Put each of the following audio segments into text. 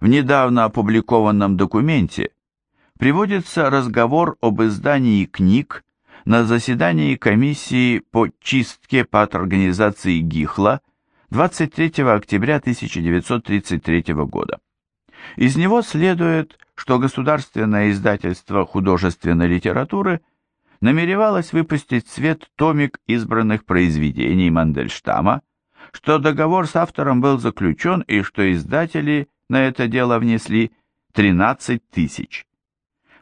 В недавно опубликованном документе приводится разговор об издании книг на заседании комиссии по чистке организации ГИХЛа 23 октября 1933 года. Из него следует, что Государственное издательство художественной литературы намеревалось выпустить в свет томик избранных произведений Мандельштама, что договор с автором был заключен и что издатели на это дело внесли 13 тысяч.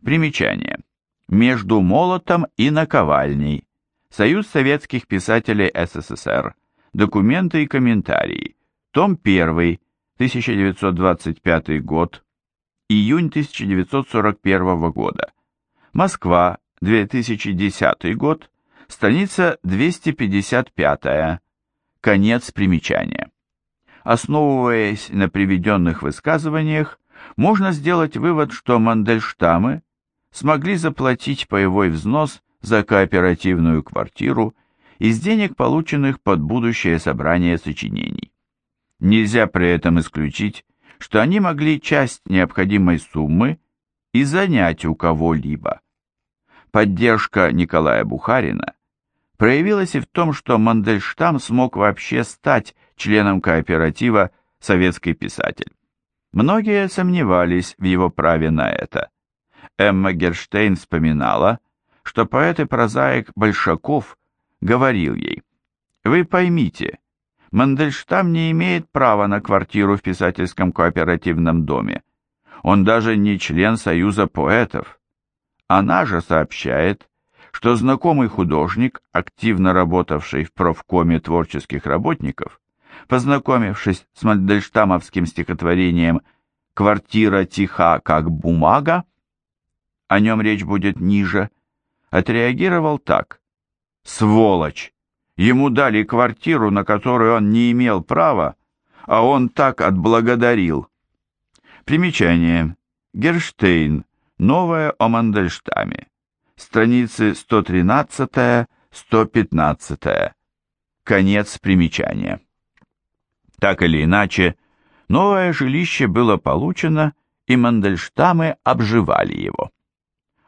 Примечание. Между молотом и наковальней. Союз советских писателей СССР. Документы и комментарии. Том 1. 1925 год. Июнь 1941 года. Москва. 2010 год. Страница 255. Конец примечания. Основываясь на приведенных высказываниях, можно сделать вывод, что Мандельштамы смогли заплатить паевой взнос за кооперативную квартиру из денег, полученных под будущее собрание сочинений. Нельзя при этом исключить, что они могли часть необходимой суммы и занять у кого-либо. Поддержка Николая Бухарина проявилась и в том, что Мандельштам смог вообще стать членом кооператива «Советский писатель». Многие сомневались в его праве на это. Эмма Герштейн вспоминала, что поэт и прозаик Большаков говорил ей, «Вы поймите, Мандельштам не имеет права на квартиру в писательском кооперативном доме. Он даже не член Союза поэтов. Она же сообщает, что знакомый художник, активно работавший в профкоме творческих работников, познакомившись с мандельштамовским стихотворением «Квартира тиха, как бумага», о нем речь будет ниже, отреагировал так. «Сволочь! Ему дали квартиру, на которую он не имел права, а он так отблагодарил». Примечание. Герштейн. Новое о Мандельштаме. Страницы 113-115. Конец примечания. Так или иначе, новое жилище было получено, и Мандельштамы обживали его.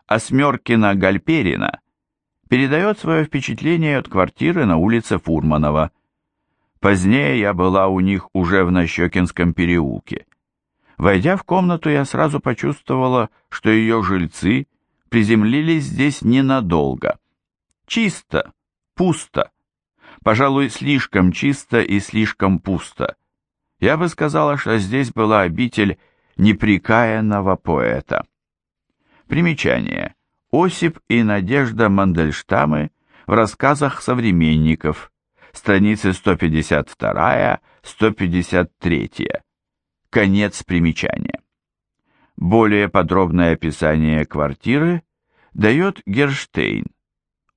Осмеркина Гальперина передает свое впечатление от квартиры на улице Фурманова. Позднее я была у них уже в Нащекинском переулке. Войдя в комнату, я сразу почувствовала, что ее жильцы приземлились здесь ненадолго. Чисто, пусто. Пожалуй, слишком чисто и слишком пусто. Я бы сказала, что здесь была обитель неприкаянного поэта. Примечание. Осип и Надежда Мандельштамы в рассказах современников. Страницы 152-153. Конец примечания. Более подробное описание квартиры дает Герштейн.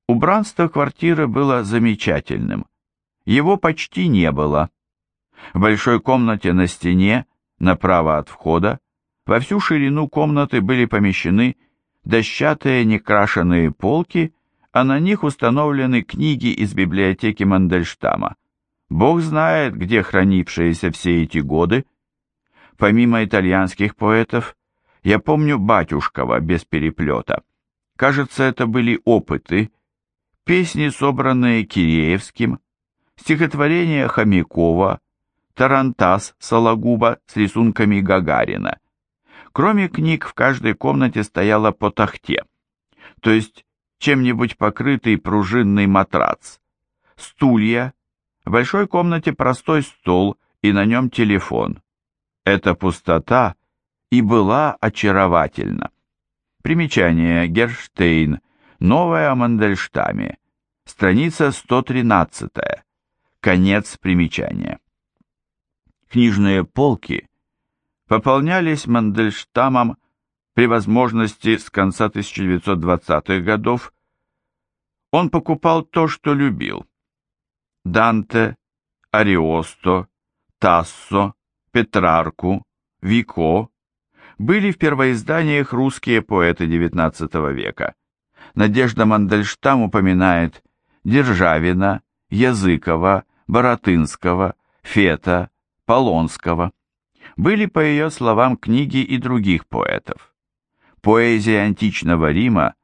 Убранство квартиры было замечательным. Его почти не было. В большой комнате на стене, направо от входа, во всю ширину комнаты были помещены дощатые некрашенные полки, а на них установлены книги из библиотеки Мандельштама. Бог знает, где хранившиеся все эти годы. Помимо итальянских поэтов, я помню Батюшкова без переплета. Кажется, это были опыты, песни, собранные Киреевским, стихотворения Хомякова, Тарантас Сологуба с рисунками Гагарина. Кроме книг, в каждой комнате стояла по тахте, то есть чем-нибудь покрытый пружинный матрац, стулья, в большой комнате простой стол и на нем телефон. Эта пустота и была очаровательна. Примечание Герштейн, новое о Мандельштаме, страница 113, конец примечания. Книжные полки пополнялись Мандельштамом при возможности с конца 1920-х годов. Он покупал то, что любил. Данте, Ариосто, Тассо, Петрарку, Вико были в первоизданиях русские поэты XIX века. Надежда Мандельштам упоминает Державина, Языкова, Боротынского, Фета, Полонского. были, по ее словам, книги и других поэтов. Поэзия античного Рима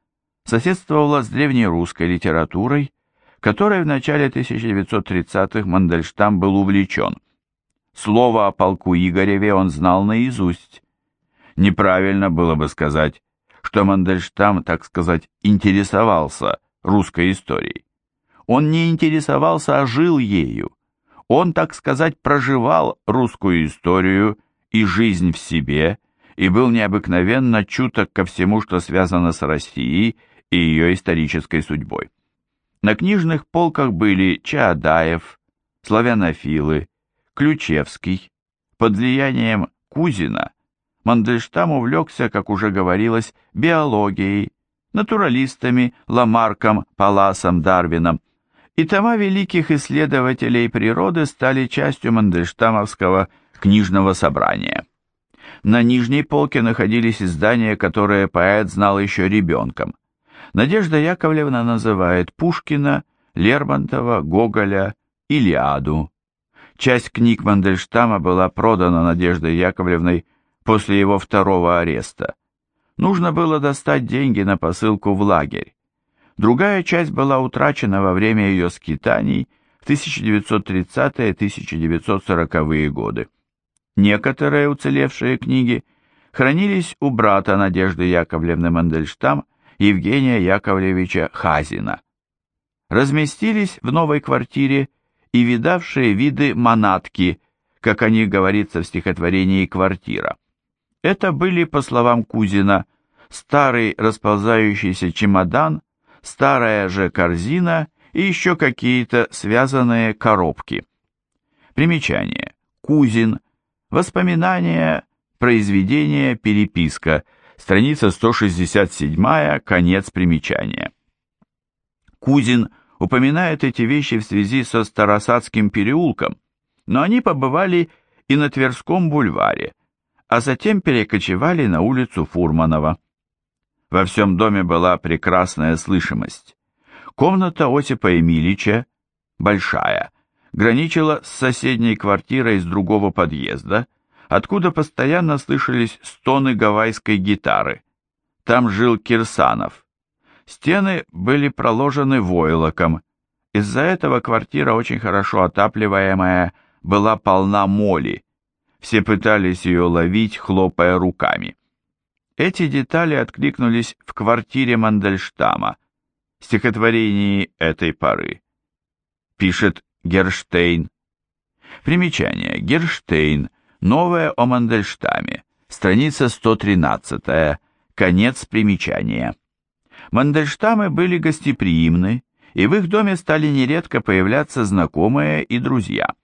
соседствовала с древнерусской литературой, которой в начале 1930-х Мандельштам был увлечен. Слово о полку Игореве он знал наизусть. Неправильно было бы сказать, что Мандельштам, так сказать, интересовался русской историей. Он не интересовался, а жил ею. Он, так сказать, проживал русскую историю и жизнь в себе, и был необыкновенно чуток ко всему, что связано с Россией и ее исторической судьбой. На книжных полках были Чаадаев, славянофилы, Ключевский. Под влиянием Кузина Мандельштам увлекся, как уже говорилось, биологией, натуралистами, Ламарком, Паласом, Дарвином, и тома великих исследователей природы стали частью Мандельштамовского книжного собрания. На нижней полке находились издания, которые поэт знал еще ребенком. Надежда Яковлевна называет Пушкина, Лермонтова, Гоголя, Илиаду. Часть книг Мандельштама была продана Надеждой Яковлевной после его второго ареста. Нужно было достать деньги на посылку в лагерь. Другая часть была утрачена во время ее скитаний в 1930-1940-е годы. Некоторые уцелевшие книги хранились у брата Надежды Яковлевны Мандельштам Евгения Яковлевича Хазина. Разместились в новой квартире и видавшие виды манатки, как о них говорится в стихотворении «Квартира». Это были, по словам Кузина, старый расползающийся чемодан старая же корзина и еще какие-то связанные коробки. Примечание. Кузин. Воспоминания, произведение, переписка. Страница 167, конец примечания. Кузин упоминает эти вещи в связи со Старосадским переулком, но они побывали и на Тверском бульваре, а затем перекочевали на улицу Фурманова. Во всем доме была прекрасная слышимость. Комната Осипа Эмилича, большая, граничила с соседней квартирой из другого подъезда, откуда постоянно слышались стоны гавайской гитары. Там жил Кирсанов. Стены были проложены войлоком. Из-за этого квартира, очень хорошо отапливаемая, была полна моли. Все пытались ее ловить, хлопая руками. Эти детали откликнулись в квартире Мандельштама, стихотворении этой поры. Пишет Герштейн. Примечание. Герштейн. Новое о Мандельштаме. Страница 113. Конец примечания. Мандельштамы были гостеприимны, и в их доме стали нередко появляться знакомые и друзья.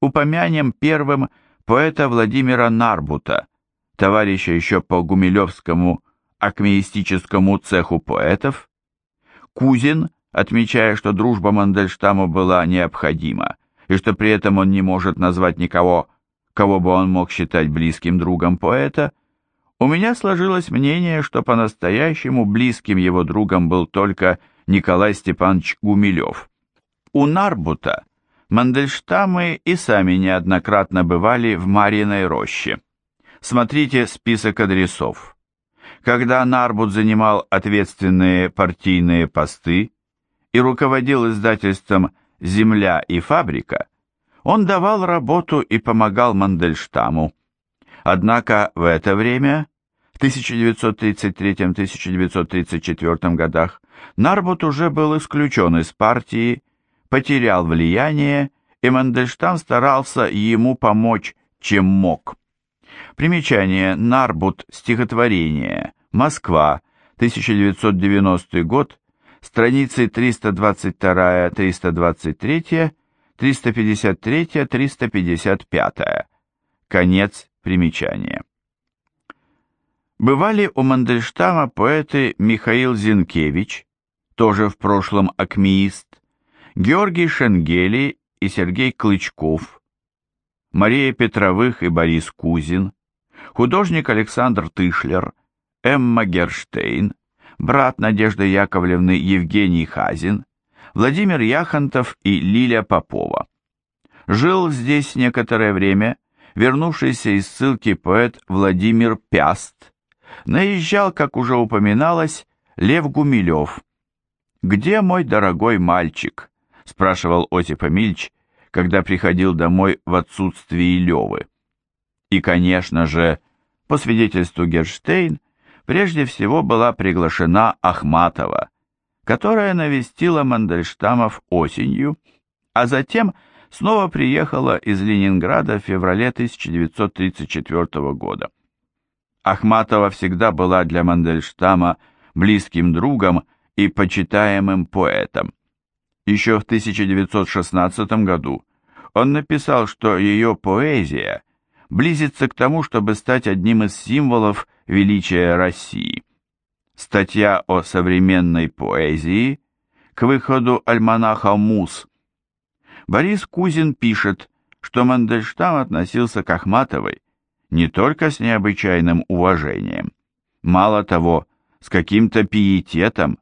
Упомянем первым поэта Владимира Нарбута, товарища еще по Гумилевскому акмеистическому цеху поэтов, Кузин, отмечая, что дружба Мандельштаму была необходима, и что при этом он не может назвать никого, кого бы он мог считать близким другом поэта, у меня сложилось мнение, что по-настоящему близким его другом был только Николай Степанович Гумилев. У Нарбута Мандельштамы и сами неоднократно бывали в Марьиной роще. Смотрите список адресов. Когда Нарбут занимал ответственные партийные посты и руководил издательством «Земля и фабрика», он давал работу и помогал Мандельштаму. Однако в это время, в 1933-1934 годах, Нарбут уже был исключен из партии, потерял влияние, и Мандельштам старался ему помочь, чем мог. Примечание. Нарбут. Стихотворение. Москва. 1990 год. Страницы 322-323, 353-355. Конец примечания. Бывали у Мандельштама поэты Михаил Зинкевич, тоже в прошлом акмеист, Георгий Шенгели и Сергей Клычков, Мария Петровых и Борис Кузин, художник Александр Тышлер, Эмма Герштейн, брат Надежды Яковлевны Евгений Хазин, Владимир Яхонтов и Лиля Попова. Жил здесь некоторое время вернувшийся из ссылки поэт Владимир Пяст, наезжал, как уже упоминалось, Лев Гумилев. «Где мой дорогой мальчик?» – спрашивал Осип Эмильч, когда приходил домой в отсутствии Левы. И, конечно же, по свидетельству Герштейн, прежде всего была приглашена Ахматова, которая навестила Мандельштамов осенью, а затем снова приехала из Ленинграда в феврале 1934 года. Ахматова всегда была для Мандельштама близким другом и почитаемым поэтом. Еще в 1916 году он написал, что ее поэзия близится к тому, чтобы стать одним из символов величия России. Статья о современной поэзии к выходу альманаха «Мус». Борис Кузин пишет, что Мандельштам относился к Ахматовой не только с необычайным уважением, мало того, с каким-то пиететом.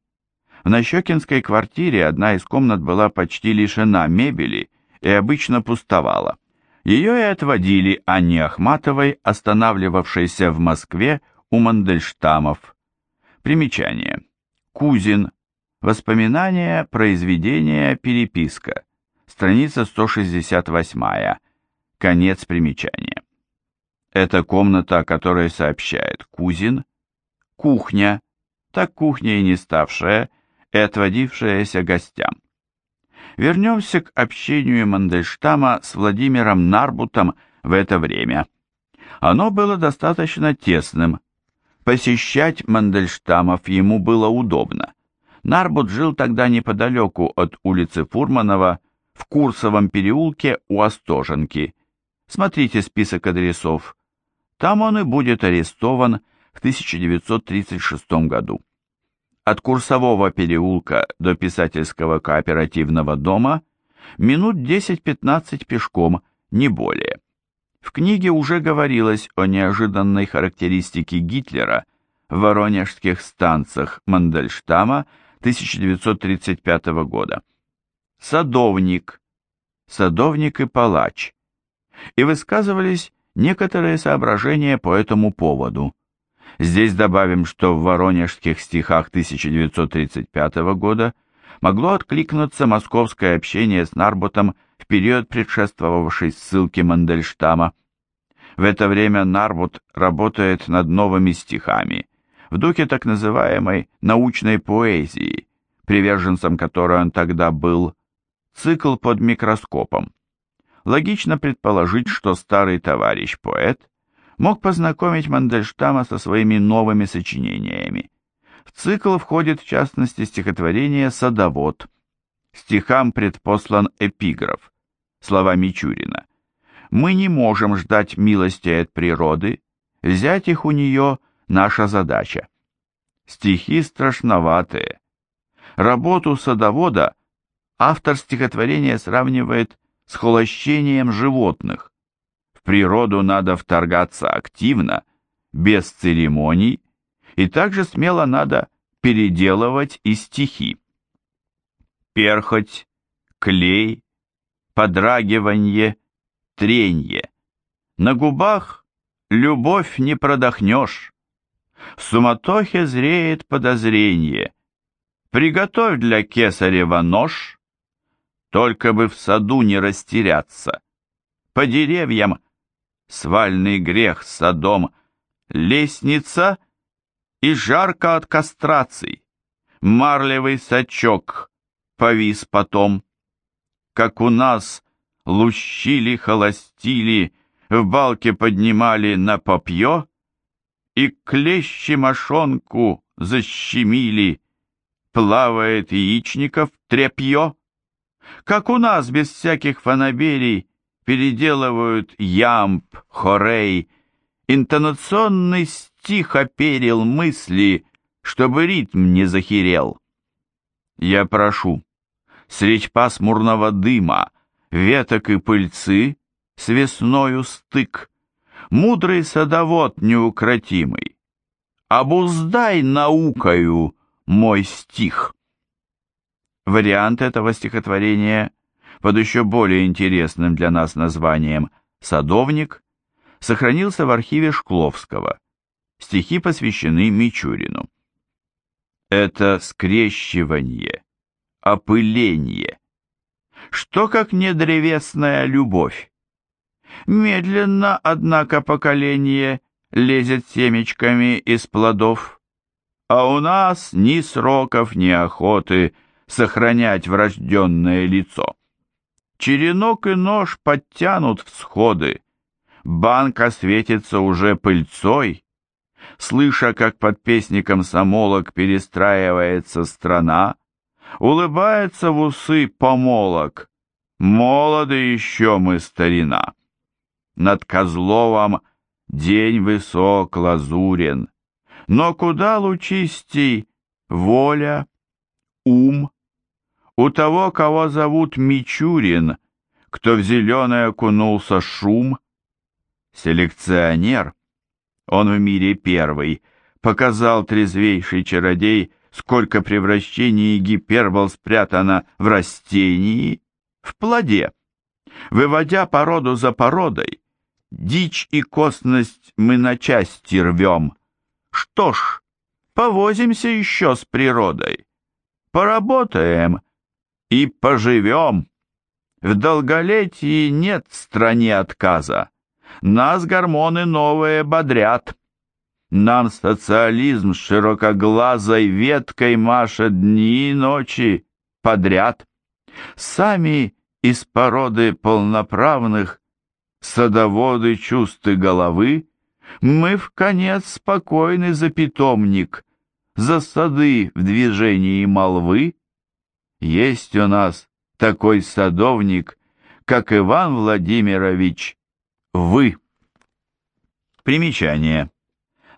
В Нащекинской квартире одна из комнат была почти лишена мебели и обычно пустовала. Ее и отводили Анне Ахматовой, останавливавшейся в Москве у Мандельштамов. Примечание. Кузин. Воспоминания, произведения, переписка. Страница 168. Конец примечания. Это комната, о которой сообщает Кузин. Кухня. Так кухня и не ставшая, и отводившаяся гостям. Вернемся к общению Мандельштама с Владимиром Нарбутом в это время. Оно было достаточно тесным. Посещать Мандельштамов ему было удобно. Нарбут жил тогда неподалеку от улицы Фурманова, в Курсовом переулке у Остоженки. Смотрите список адресов. Там он и будет арестован в 1936 году. От Курсового переулка до Писательского кооперативного дома минут 10-15 пешком, не более. В книге уже говорилось о неожиданной характеристике Гитлера в воронежских станциях Мандельштама 1935 года. Садовник, садовник и палач. И высказывались некоторые соображения по этому поводу. Здесь добавим, что в воронежских стихах 1935 года могло откликнуться московское общение с Нарботом в период предшествовавшей ссылке Мандельштама. В это время Нарбут работает над новыми стихами, в духе так называемой научной поэзии, приверженцем которой он тогда был, цикл под микроскопом. Логично предположить, что старый товарищ поэт мог познакомить Мандельштама со своими новыми сочинениями. В цикл входит в частности стихотворение «Садовод». Стихам предпослан эпиграф, слова Мичурина. «Мы не можем ждать милости от природы, взять их у нее – наша задача». Стихи страшноватые. Работу садовода автор стихотворения сравнивает с холощением животных. Природу надо вторгаться активно, без церемоний, и также смело надо переделывать и стихи. Перхоть, клей, подрагиванье, тренье. На губах любовь не продохнешь. В суматохе зреет подозрение. Приготовь для кесарева нож, только бы в саду не растеряться. По деревьям свальный грех садом, лестница и жарко от кастраций. Марлевый сачок повис потом. Как у нас лущили, холостили, в балке поднимали на попье, и клещи мошонку защемили, плавает яичников тряпье. Как у нас без всяких фанаберий переделывают ямб, хорей, интонационный стих оперил мысли, чтобы ритм не захерел. Я прошу, средь пасмурного дыма, веток и пыльцы, с весною стык, мудрый садовод неукротимый, обуздай наукою мой стих. Вариант этого стихотворения под еще более интересным для нас названием «Садовник» сохранился в архиве Шкловского. Стихи посвящены Мичурину. Это скрещивание, опыление. Что как не древесная любовь? Медленно, однако, поколение лезет семечками из плодов, а у нас ни сроков, ни охоты сохранять врожденное лицо. Черенок и нож подтянут всходы, банка светится уже пыльцой, слыша, как под песни комсомолок перестраивается страна, улыбается в усы помолок, молоды еще мы старина. Над Козловом день высок, лазурен, но куда лучистей воля, ум, у того, кого зовут Мичурин, кто в зеленый окунулся шум, селекционер, он в мире первый, показал трезвейший чародей, сколько превращений гипербол спрятано в растении, в плоде. Выводя породу за породой, дичь и косность мы на части рвем. Что ж, повозимся еще с природой, поработаем и поживем. В долголетии нет стране отказа. Нас гормоны новые бодрят. Нам социализм широкоглазой веткой машет дни и ночи подряд. Сами из породы полноправных садоводы чувств головы, мы в конец спокойны за питомник, за сады в движении молвы. Есть у нас такой садовник, как Иван Владимирович, вы. Примечание.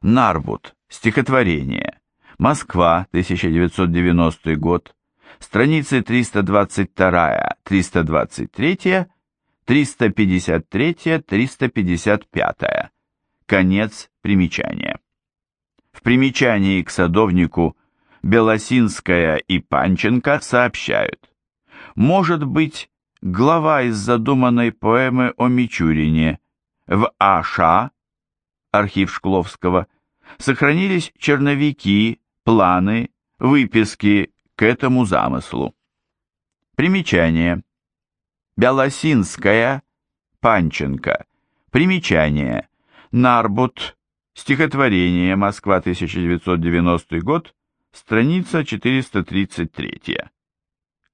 Нарбут. Стихотворение. Москва, 1990 год. Страницы 322-323 353-355. Конец примечания. В примечании к садовнику Белосинская и Панченко сообщают. Может быть, глава из задуманной поэмы о Мичурине в А.Ш. архив Шкловского, сохранились черновики, планы, выписки к этому замыслу. Примечание. Белосинская, Панченко. Примечание. Нарбут. Стихотворение. Москва, 1990 год. Страница 433.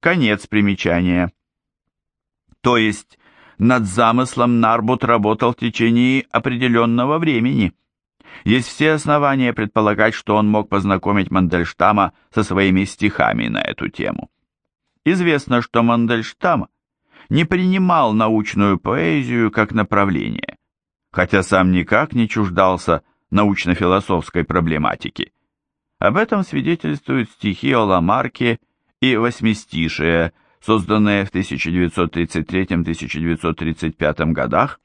Конец примечания. То есть, над замыслом Нарбут работал в течение определенного времени. Есть все основания предполагать, что он мог познакомить Мандельштама со своими стихами на эту тему. Известно, что Мандельштам – не принимал научную поэзию как направление, хотя сам никак не чуждался научно-философской проблематики. Об этом свидетельствуют стихи о Ламарке и восьмистишие, созданные в 1933-1935 годах,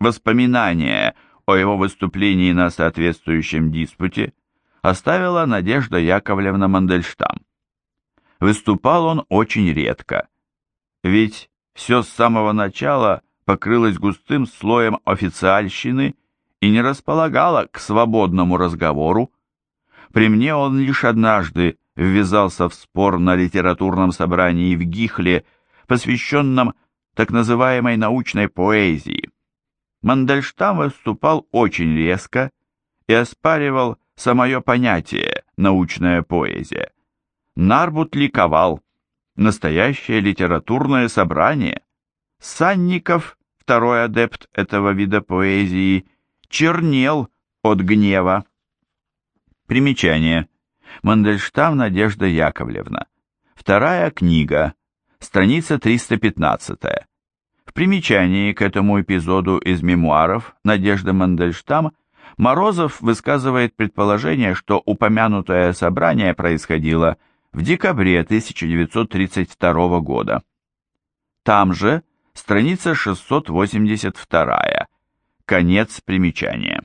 воспоминания о его выступлении на соответствующем диспуте оставила Надежда Яковлевна Мандельштам. Выступал он очень редко, ведь все с самого начала покрылось густым слоем официальщины и не располагало к свободному разговору. При мне он лишь однажды ввязался в спор на литературном собрании в Гихле, посвященном так называемой научной поэзии. Мандельштам выступал очень резко и оспаривал самое понятие «научная поэзия». Нарбут ликовал, настоящее литературное собрание. Санников, второй адепт этого вида поэзии, чернел от гнева. Примечание. Мандельштам Надежда Яковлевна. Вторая книга. Страница 315. В примечании к этому эпизоду из мемуаров Надежды Мандельштам Морозов высказывает предположение, что упомянутое собрание происходило в декабре 1932 года. Там же страница 682, конец примечания.